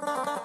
Bye.